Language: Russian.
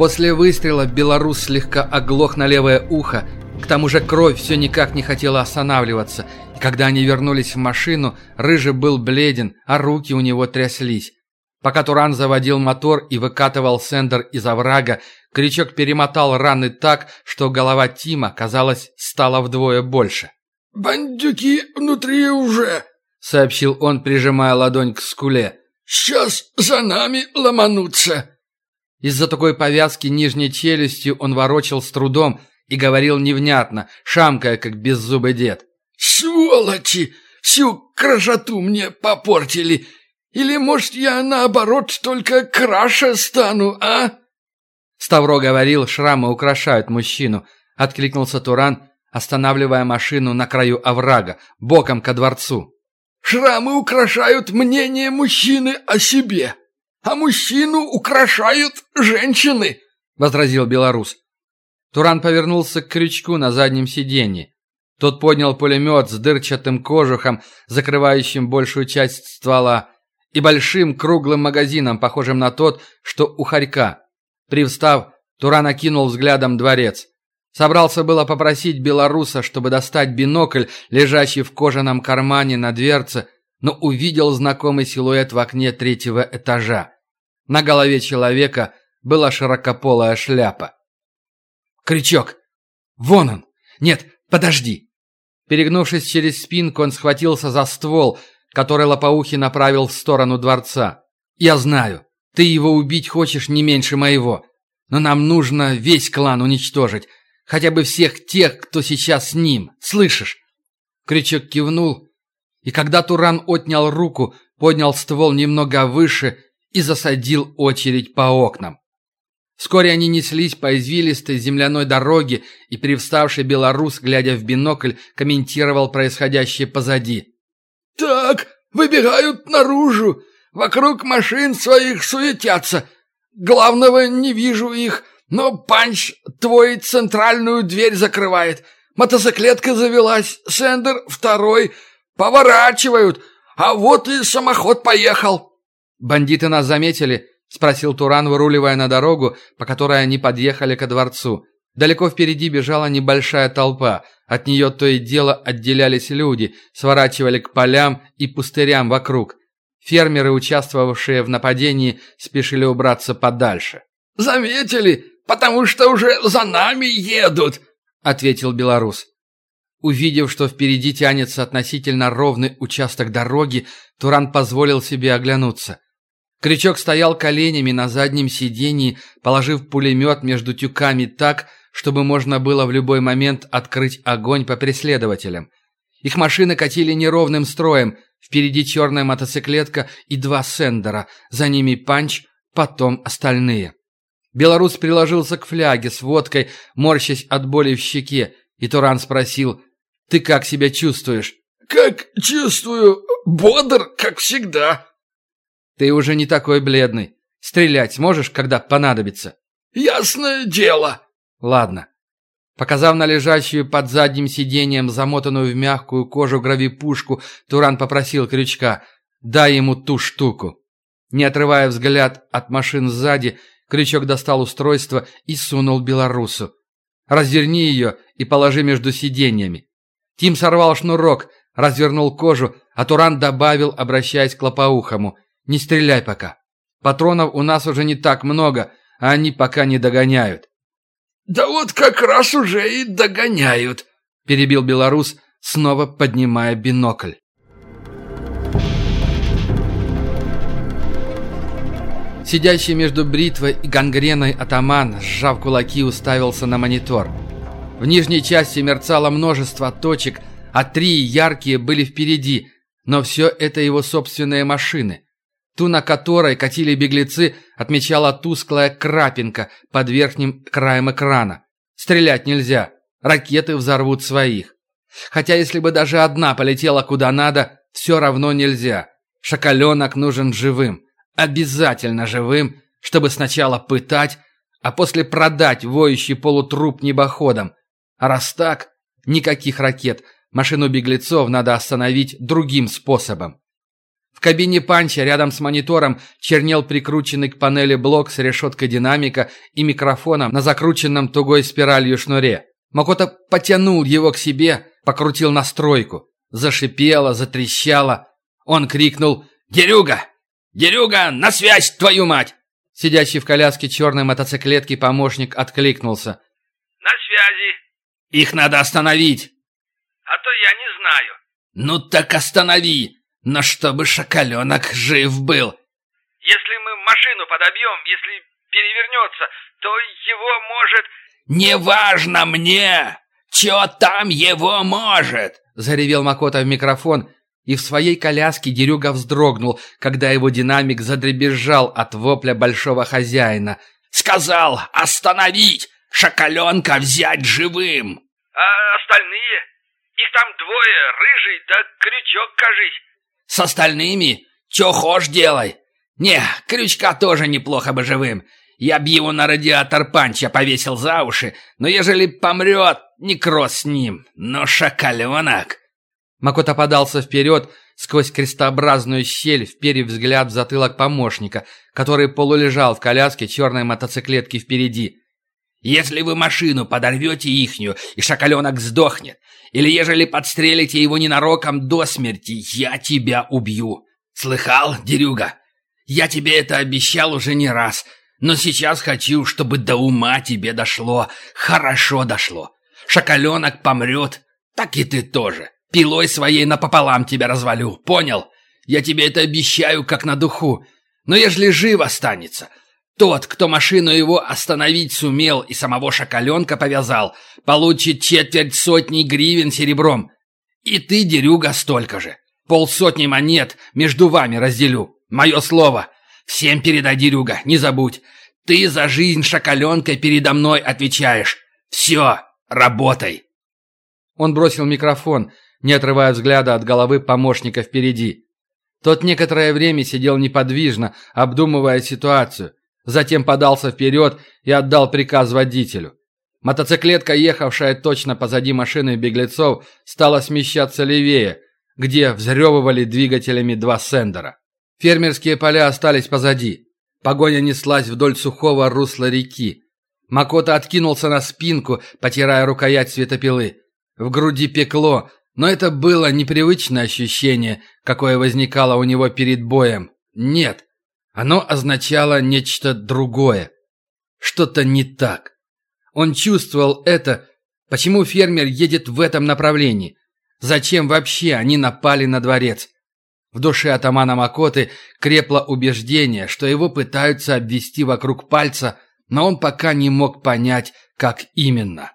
После выстрела белорус слегка оглох на левое ухо, к тому же кровь все никак не хотела останавливаться, и когда они вернулись в машину, Рыжий был бледен, а руки у него тряслись. Пока Туран заводил мотор и выкатывал сендер из оврага, Крючок перемотал раны так, что голова Тима, казалось, стала вдвое больше. «Бандюки внутри уже!» — сообщил он, прижимая ладонь к скуле. «Сейчас за нами ломанутся!» Из-за такой повязки нижней челюстью он ворочал с трудом и говорил невнятно, шамкая, как беззубый дед. «Сволочи! Всю красоту мне попортили! Или, может, я, наоборот, только краше стану, а?» Ставро говорил, шрамы украшают мужчину. Откликнулся Туран, останавливая машину на краю оврага, боком ко дворцу. «Шрамы украшают мнение мужчины о себе, а мужчину украшают женщины», — возразил белорус. Туран повернулся к крючку на заднем сиденье. Тот поднял пулемет с дырчатым кожухом, закрывающим большую часть ствола, и большим круглым магазином, похожим на тот, что у хорька. Привстав, Туран окинул взглядом дворец. Собрался было попросить белоруса, чтобы достать бинокль, лежащий в кожаном кармане на дверце, но увидел знакомый силуэт в окне третьего этажа. На голове человека была широкополая шляпа. «Крючок! Вон он! Нет, подожди!» Перегнувшись через спинку, он схватился за ствол, который Лопоухий направил в сторону дворца. «Я знаю, ты его убить хочешь не меньше моего, но нам нужно весь клан уничтожить, хотя бы всех тех, кто сейчас с ним, слышишь?» Крючок кивнул, и когда Туран отнял руку, поднял ствол немного выше и засадил очередь по окнам. Вскоре они неслись по извилистой земляной дороге, и привставший белорус, глядя в бинокль, комментировал происходящее позади. «Так, выбегают наружу. Вокруг машин своих суетятся. Главного не вижу их, но Панч твой центральную дверь закрывает. Мотоциклетка завелась, Сендер второй. Поворачивают, а вот и самоход поехал». «Бандиты нас заметили?» — спросил Туран, выруливая на дорогу, по которой они подъехали ко дворцу. Далеко впереди бежала небольшая толпа. От нее то и дело отделялись люди, сворачивали к полям и пустырям вокруг. Фермеры, участвовавшие в нападении, спешили убраться подальше. «Заметили, потому что уже за нами едут», — ответил белорус. Увидев, что впереди тянется относительно ровный участок дороги, Туран позволил себе оглянуться. Крючок стоял коленями на заднем сидении, положив пулемет между тюками так, чтобы можно было в любой момент открыть огонь по преследователям. Их машины катили неровным строем, впереди черная мотоциклетка и два сендера, за ними панч, потом остальные. Белорус приложился к фляге с водкой, морщась от боли в щеке, и Туран спросил, «Ты как себя чувствуешь?» «Как чувствую? Бодр, как всегда», ты уже не такой бледный. Стрелять сможешь, когда понадобится?» «Ясное дело!» «Ладно». Показав на лежащую под задним сиденьем замотанную в мягкую кожу гравипушку, Туран попросил крючка «дай ему ту штуку». Не отрывая взгляд от машин сзади, крючок достал устройство и сунул белорусу. «Разверни ее и положи между сиденьями». Тим сорвал шнурок, развернул кожу, а Туран добавил, обращаясь к лопоухому – не стреляй пока. Патронов у нас уже не так много, а они пока не догоняют». «Да вот как раз уже и догоняют», — перебил белорус, снова поднимая бинокль. Сидящий между бритвой и гангреной атаман, сжав кулаки, уставился на монитор. В нижней части мерцало множество точек, а три яркие были впереди, но все это его собственные машины. Ту, на которой катили беглецы, отмечала тусклая крапинка под верхним краем экрана. Стрелять нельзя, ракеты взорвут своих. Хотя если бы даже одна полетела куда надо, все равно нельзя. Шакаленок нужен живым, обязательно живым, чтобы сначала пытать, а после продать воющий полутруп небоходом. Раз так, никаких ракет, машину беглецов надо остановить другим способом. В кабине панча рядом с монитором чернел прикрученный к панели блок с решеткой динамика и микрофоном на закрученном тугой спиралью шнуре. Макото потянул его к себе, покрутил настройку. Зашипело, затрещало. Он крикнул «Дерюга! Дерюга, на связь, твою мать!» Сидящий в коляске черной мотоциклетки помощник откликнулся. «На связи!» «Их надо остановить!» «А то я не знаю!» «Ну так останови!» Но чтобы шакаленок жив был. Если мы машину подобьем, если перевернется, то его может... «Неважно мне! Чё там его может?» Заревел Макота в микрофон, и в своей коляске Дерюга вздрогнул, когда его динамик задребезжал от вопля большого хозяина. «Сказал остановить! Шакаленка взять живым!» «А остальные? Их там двое, рыжий да крючок, кажись!» С остальными? Чё хошь делай. Не, крючка тоже неплохо бы живым. Я б его на радиатор панча повесил за уши, но ежели помрет, некроз с ним. Но шакаленок... Макота подался вперед, сквозь крестообразную щель, вперев взгляд в затылок помощника, который полулежал в коляске черной мотоциклетки впереди. «Если вы машину подорвете ихнюю, и шакаленок сдохнет, или ежели подстрелите его ненароком до смерти, я тебя убью. Слыхал, дерюга? Я тебе это обещал уже не раз, но сейчас хочу, чтобы до ума тебе дошло. Хорошо дошло. Шакаленок помрет, так и ты тоже. Пилой своей напополам тебя развалю, понял? Я тебе это обещаю, как на духу. Но ежели жив останется, тот, кто машину его остановить сумел и самого шакаленка повязал, получит четверть сотни гривен серебром. И ты, дерюга, столько же. Полсотни монет между вами разделю. Мое слово. Всем передай, дерюга, не забудь. Ты за жизнь шакаленка передо мной отвечаешь. Все, работай. Он бросил микрофон, не отрывая взгляда от головы помощника впереди. Тот некоторое время сидел неподвижно, обдумывая ситуацию. Затем подался вперед и отдал приказ водителю. Мотоциклетка, ехавшая точно позади машины беглецов, стала смещаться левее, где взрёвывали двигателями два сендера. Фермерские поля остались позади. Погоня неслась вдоль сухого русла реки. Макота откинулся на спинку, потирая рукоять светопилы. В груди пекло, но это было непривычное ощущение, какое возникало у него перед боем. Нет, оно означало нечто другое. Что-то не так. Он чувствовал это. Почему фермер едет в этом направлении? Зачем вообще они напали на дворец? В душе атамана Макоты крепло убеждение, что его пытаются обвести вокруг пальца, но он пока не мог понять, как именно.